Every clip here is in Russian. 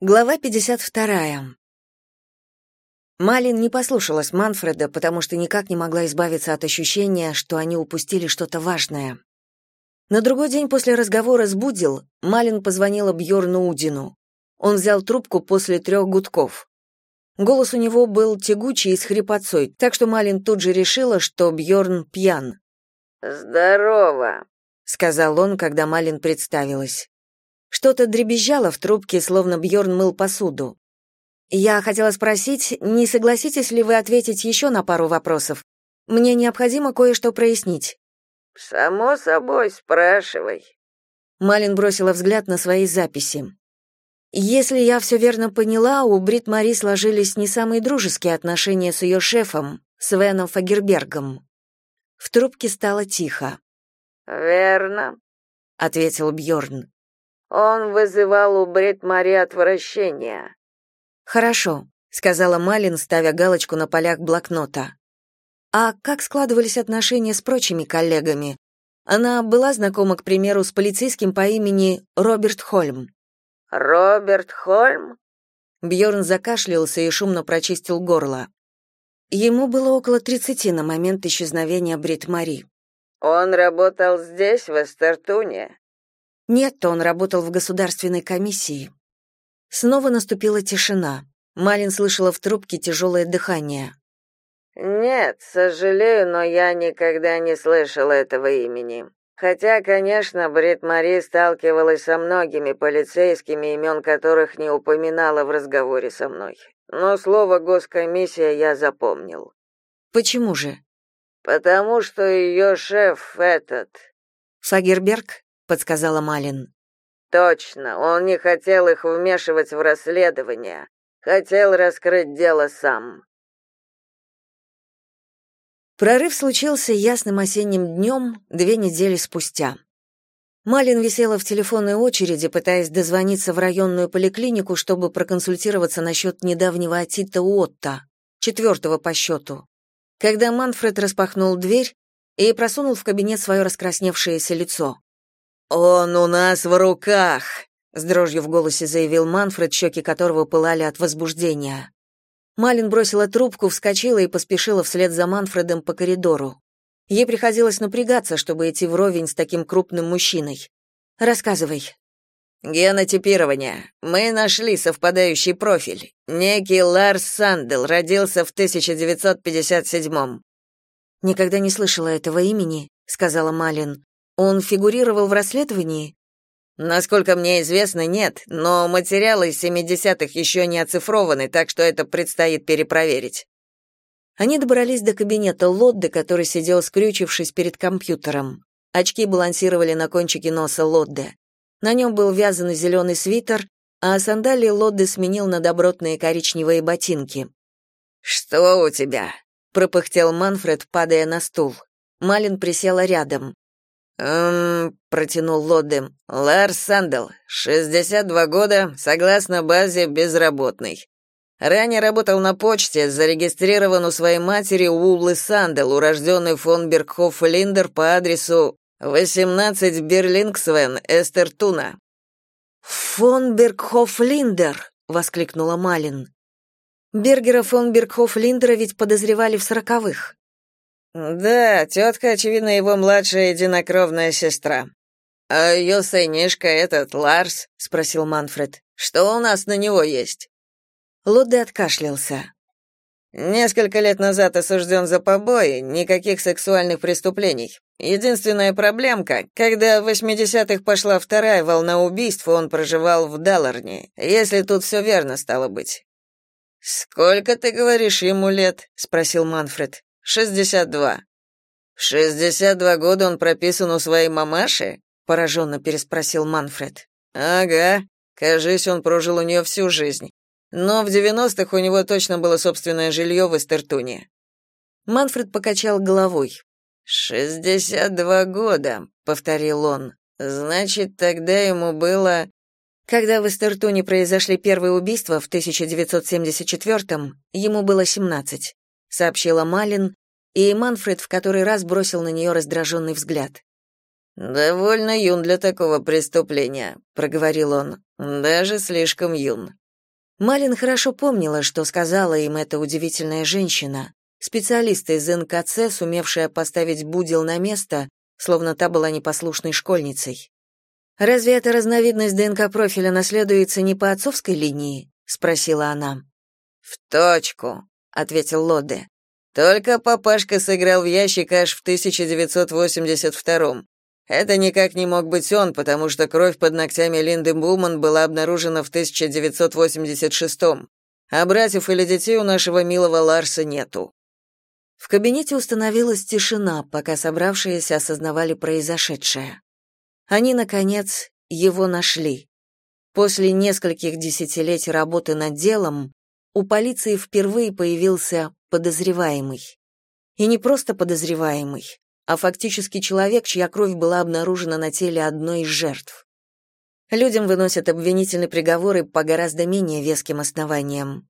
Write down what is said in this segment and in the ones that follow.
Глава 52. Малин не послушалась Манфреда, потому что никак не могла избавиться от ощущения, что они упустили что-то важное. На другой день после разговора с Будил Малин позвонила Бьорну Удину. Он взял трубку после трех гудков. Голос у него был тягучий и с хрипотцой, так что Малин тут же решила, что Бьорн пьян. «Здорово», — сказал он, когда Малин представилась. Что-то дребезжало в трубке, словно Бьорн мыл посуду. Я хотела спросить, не согласитесь ли вы ответить еще на пару вопросов? Мне необходимо кое-что прояснить. Само собой, спрашивай. Малин бросила взгляд на свои записи. Если я все верно поняла, у Брит Мари сложились не самые дружеские отношения с ее шефом, Свеном Фагербергом. В трубке стало тихо. Верно, ответил Бьорн. Он вызывал у Брит-Мари отвращение. Хорошо, сказала Малин, ставя галочку на полях блокнота. А как складывались отношения с прочими коллегами? Она была знакома, к примеру, с полицейским по имени Роберт Хольм. Роберт Хольм? Бьорн закашлялся и шумно прочистил горло. Ему было около тридцати на момент исчезновения Брит Мари. Он работал здесь, в Эстертуне. Нет, он работал в государственной комиссии. Снова наступила тишина. Малин слышала в трубке тяжелое дыхание. Нет, сожалею, но я никогда не слышала этого имени. Хотя, конечно, Брит Мари сталкивалась со многими полицейскими, имен которых не упоминала в разговоре со мной. Но слово госкомиссия я запомнил. Почему же? Потому что ее шеф этот Фагерберг подсказала Малин. Точно, он не хотел их вмешивать в расследование, хотел раскрыть дело сам. Прорыв случился ясным осенним днем две недели спустя. Малин висела в телефонной очереди, пытаясь дозвониться в районную поликлинику, чтобы проконсультироваться насчет недавнего отита Уотта, четвертого по счету. Когда Манфред распахнул дверь и просунул в кабинет свое раскрасневшееся лицо. «Он у нас в руках!» — с дрожью в голосе заявил Манфред, щеки которого пылали от возбуждения. Малин бросила трубку, вскочила и поспешила вслед за Манфредом по коридору. Ей приходилось напрягаться, чтобы идти вровень с таким крупным мужчиной. «Рассказывай». «Генотипирование. Мы нашли совпадающий профиль. Некий Ларс Сандел родился в 1957-м». «Никогда не слышала этого имени», — сказала Малин. Он фигурировал в расследовании? Насколько мне известно, нет, но материалы из 70-х еще не оцифрованы, так что это предстоит перепроверить. Они добрались до кабинета Лодды, который сидел скрючившись перед компьютером. Очки балансировали на кончике носа Лодды. На нем был вязаный зеленый свитер, а сандалии Лодды сменил на добротные коричневые ботинки. «Что у тебя?» — пропыхтел Манфред, падая на стул. Малин присела рядом. «Эм...» — протянул Лоддем. «Ларс Сандел, 62 года, согласно базе, безработный. Ранее работал на почте, зарегистрирован у своей матери Уллы Сандел, урожденный фон Бергхоф Линдер по адресу 18 Берлингсвен, Эстертуна». «Фон Бергхоф Линдер!» — воскликнула Малин. Бергера фон Бергхоф Линдера ведь подозревали в сороковых. Да, тетка, очевидно, его младшая единокровная сестра. А ее сынишка этот Ларс, спросил Манфред. Что у нас на него есть? Лудде откашлялся. Несколько лет назад осужден за побои, никаких сексуальных преступлений. Единственная проблемка, когда в 80-х пошла вторая волна убийств, он проживал в Далларне. Если тут все верно стало быть. Сколько ты говоришь ему лет? спросил Манфред. «Шестьдесят два». «В шестьдесят два года он прописан у своей мамаши?» — пораженно переспросил Манфред. «Ага. Кажись, он прожил у нее всю жизнь. Но в девяностых у него точно было собственное жилье в Эстертуне». Манфред покачал головой. «Шестьдесят два года», — повторил он. «Значит, тогда ему было...» Когда в Эстертуне произошли первые убийства в 1974-м, ему было 17, сообщила Малин, и Манфред в который раз бросил на нее раздраженный взгляд. «Довольно юн для такого преступления», — проговорил он. «Даже слишком юн». Малин хорошо помнила, что сказала им эта удивительная женщина, специалист из НКЦ, сумевшая поставить Будил на место, словно та была непослушной школьницей. «Разве эта разновидность ДНК-профиля наследуется не по отцовской линии?» — спросила она. «В точку», — ответил Лодде. «Только папашка сыграл в ящик аж в 1982-м. Это никак не мог быть он, потому что кровь под ногтями Линды Буман была обнаружена в 1986-м, а братьев или детей у нашего милого Ларса нету. В кабинете установилась тишина, пока собравшиеся осознавали произошедшее. Они, наконец, его нашли. После нескольких десятилетий работы над делом у полиции впервые появился подозреваемый. И не просто подозреваемый, а фактически человек, чья кровь была обнаружена на теле одной из жертв. Людям выносят обвинительные приговоры по гораздо менее веским основаниям.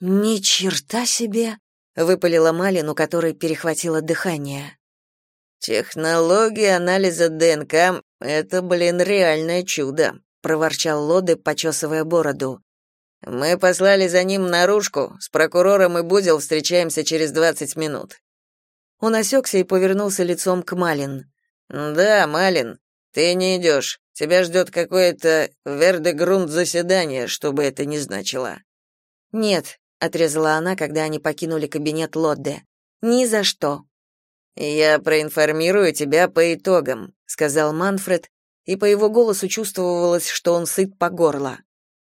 «Ни черта себе!» — выпалила Малин, у которой перехватило дыхание. «Технология анализа ДНК — это, блин, реальное чудо», — проворчал Лоде, почесывая бороду. «Мы послали за ним наружку, с прокурором и Будел встречаемся через двадцать минут. Он осекся и повернулся лицом к Малин. «Да, Малин, ты не идешь. Тебя ждет какое-то вердегрунд заседание, что бы это ни значило». «Нет», — отрезала она, когда они покинули кабинет Лодде. «Ни за что». «Я проинформирую тебя по итогам», — сказал Манфред, и по его голосу чувствовалось, что он сыт по горло.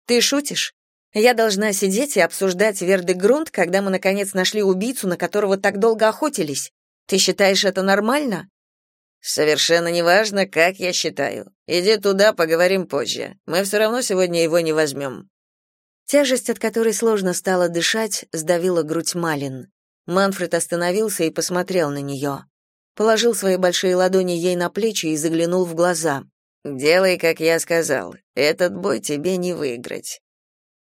«Ты шутишь? Я должна сидеть и обсуждать Вердегрунд, когда мы наконец нашли убийцу, на которого так долго охотились? Ты считаешь это нормально? Совершенно неважно, как я считаю. Иди туда, поговорим позже. Мы все равно сегодня его не возьмем». Тяжесть, от которой сложно стало дышать, сдавила грудь Малин. Манфред остановился и посмотрел на нее. Положил свои большие ладони ей на плечи и заглянул в глаза. «Делай, как я сказал. Этот бой тебе не выиграть».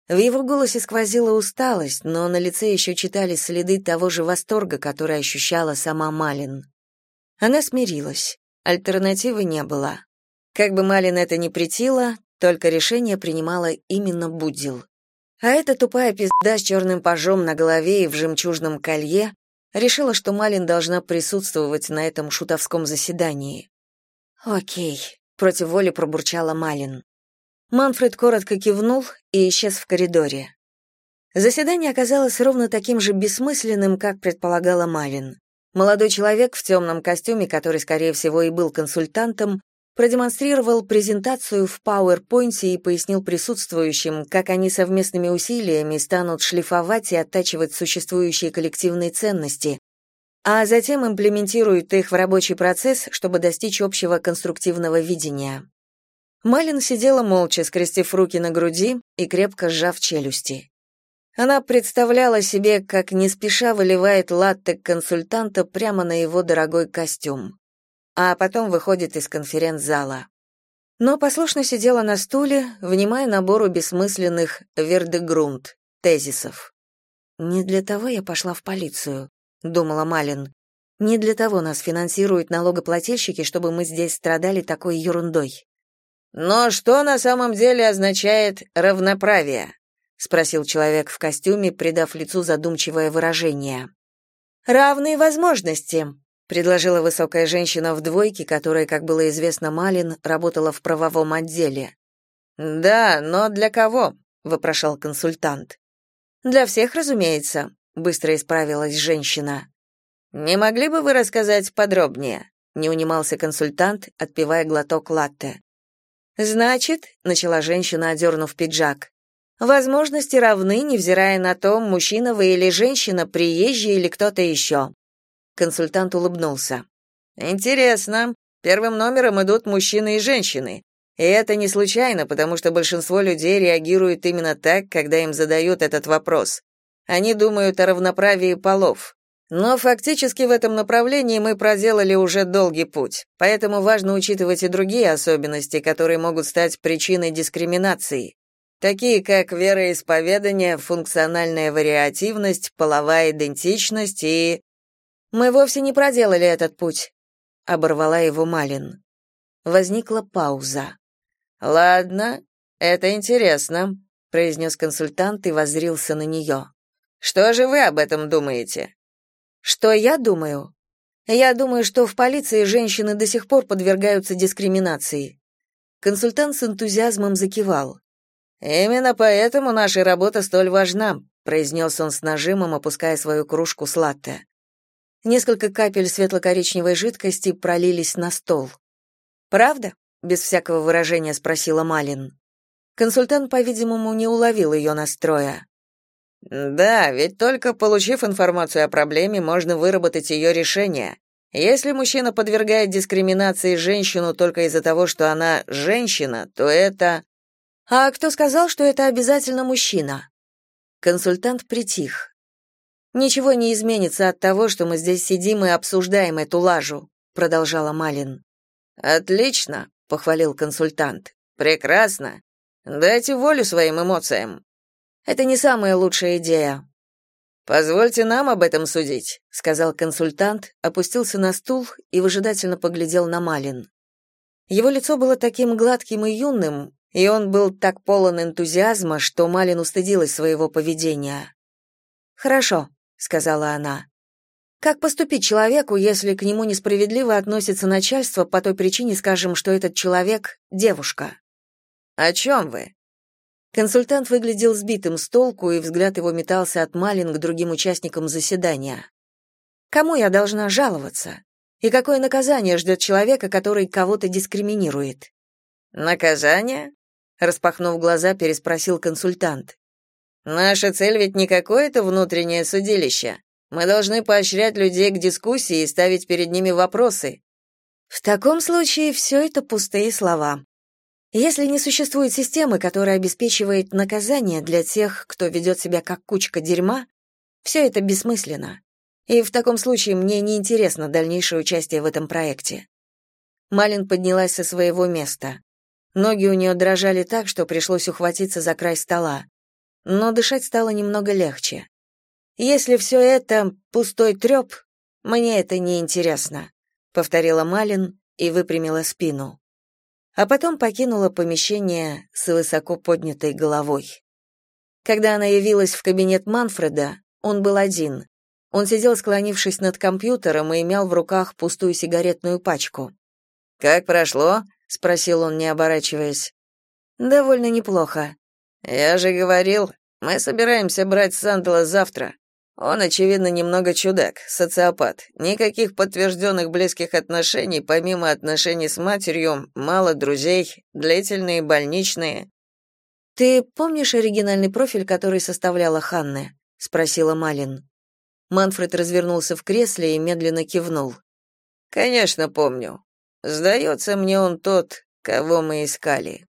В его голосе сквозила усталость, но на лице еще читались следы того же восторга, который ощущала сама Малин. Она смирилась. Альтернативы не было. Как бы Малин это ни претило, только решение принимала именно Будил. А эта тупая пизда с черным пажом на голове и в жемчужном колье решила, что Малин должна присутствовать на этом шутовском заседании. «Окей», — против воли пробурчала Малин. Манфред коротко кивнул и исчез в коридоре. Заседание оказалось ровно таким же бессмысленным, как предполагала Малин. Молодой человек в темном костюме, который, скорее всего, и был консультантом, продемонстрировал презентацию в PowerPoint и пояснил присутствующим, как они совместными усилиями станут шлифовать и оттачивать существующие коллективные ценности, а затем имплементируют их в рабочий процесс, чтобы достичь общего конструктивного видения. Малин сидела молча, скрестив руки на груди и крепко сжав челюсти. Она представляла себе, как не спеша выливает латте консультанта прямо на его дорогой костюм, а потом выходит из конференц-зала. Но послушно сидела на стуле, внимая набору бессмысленных вердегрунд, тезисов. «Не для того я пошла в полицию», — думала Малин. «Не для того нас финансируют налогоплательщики, чтобы мы здесь страдали такой ерундой». Но что на самом деле означает равноправие? спросил человек в костюме, придав лицу задумчивое выражение. Равные возможности, предложила высокая женщина в двойке, которая, как было известно Малин, работала в правовом отделе. Да, но для кого? вопрошал консультант. Для всех, разумеется, быстро исправилась женщина. Не могли бы вы рассказать подробнее? не унимался консультант, отпивая глоток латте. Значит, начала женщина, одернув пиджак. Возможности равны, невзирая на то, мужчина вы или женщина, приезжий или кто-то еще». Консультант улыбнулся. Интересно. Первым номером идут мужчины и женщины. И это не случайно, потому что большинство людей реагирует именно так, когда им задают этот вопрос. Они думают о равноправии полов. Но фактически в этом направлении мы проделали уже долгий путь, поэтому важно учитывать и другие особенности, которые могут стать причиной дискриминации, такие как вероисповедание, функциональная вариативность, половая идентичность и... «Мы вовсе не проделали этот путь», — оборвала его Малин. Возникла пауза. «Ладно, это интересно», произнес консультант и воззрился на нее. Что же вы об этом думаете? Что я думаю? Я думаю, что в полиции женщины до сих пор подвергаются дискриминации. Консультант с энтузиазмом закивал. Именно поэтому наша работа столь важна, произнес он с нажимом, опуская свою кружку с латте. Несколько капель светло-коричневой жидкости пролились на стол. Правда? без всякого выражения спросила Малин. Консультант, по-видимому, не уловил ее настроя. Да, ведь только получив информацию о проблеме, можно выработать ее решение. Если мужчина подвергает дискриминации женщину только из-за того, что она женщина, то это А кто сказал, что это обязательно мужчина? Консультант притих. Ничего не изменится от того, что мы здесь сидим и обсуждаем эту лажу, продолжала Малин. Отлично, похвалил консультант. Прекрасно. Дайте волю своим эмоциям. Это не самая лучшая идея. Позвольте нам об этом судить, сказал консультант, опустился на стул и выжидательно поглядел на Малин. Его лицо было таким гладким и юным, и он был так полон энтузиазма, что Малин устыдилась своего поведения. «Хорошо», — сказала она. «Как поступить человеку, если к нему несправедливо относится начальство по той причине, скажем, что этот человек — девушка?» «О чем вы?» Консультант выглядел сбитым с толку, и взгляд его метался от Малин к другим участникам заседания. Кому я должна жаловаться? И какое наказание ждет человека, который кого-то дискриминирует? Наказание? распахнув глаза, переспросил консультант. Наша цель ведь не какое-то внутреннее судилище. Мы должны поощрять людей к дискуссии и ставить перед ними вопросы. В таком случае все это пустые слова, если не существует системы, которая обеспечивает наказание для тех, кто ведет себя как кучка дерьма, все это бессмысленно. И в таком случае мне не интересно дальнейшее участие в этом проекте. Малин поднялась со своего места. Ноги у нее дрожали так, что пришлось ухватиться за край стола. Но дышать стало немного легче. Если все это пустой треп, мне это не интересно, повторила Малин и выпрямила спину а потом покинула помещение с высоко поднятой головой. Когда она явилась в кабинет Манфреда, он был один. Он сидел, склонившись над компьютером, и имел в руках пустую сигаретную пачку. «Как прошло?» — спросил он, не оборачиваясь. «Довольно неплохо». «Я же говорил, мы собираемся брать Сандела завтра. Он, очевидно, немного чудак, социопат. Никаких подтвержденных близких отношений, помимо отношений с матерью, мало друзей, длительные больничные. Ты помнишь оригинальный профиль, который составляла Ханна? спросила Малин. Манфред развернулся в кресле и медленно кивнул. Конечно, помню. Сдается мне он тот, кого мы искали.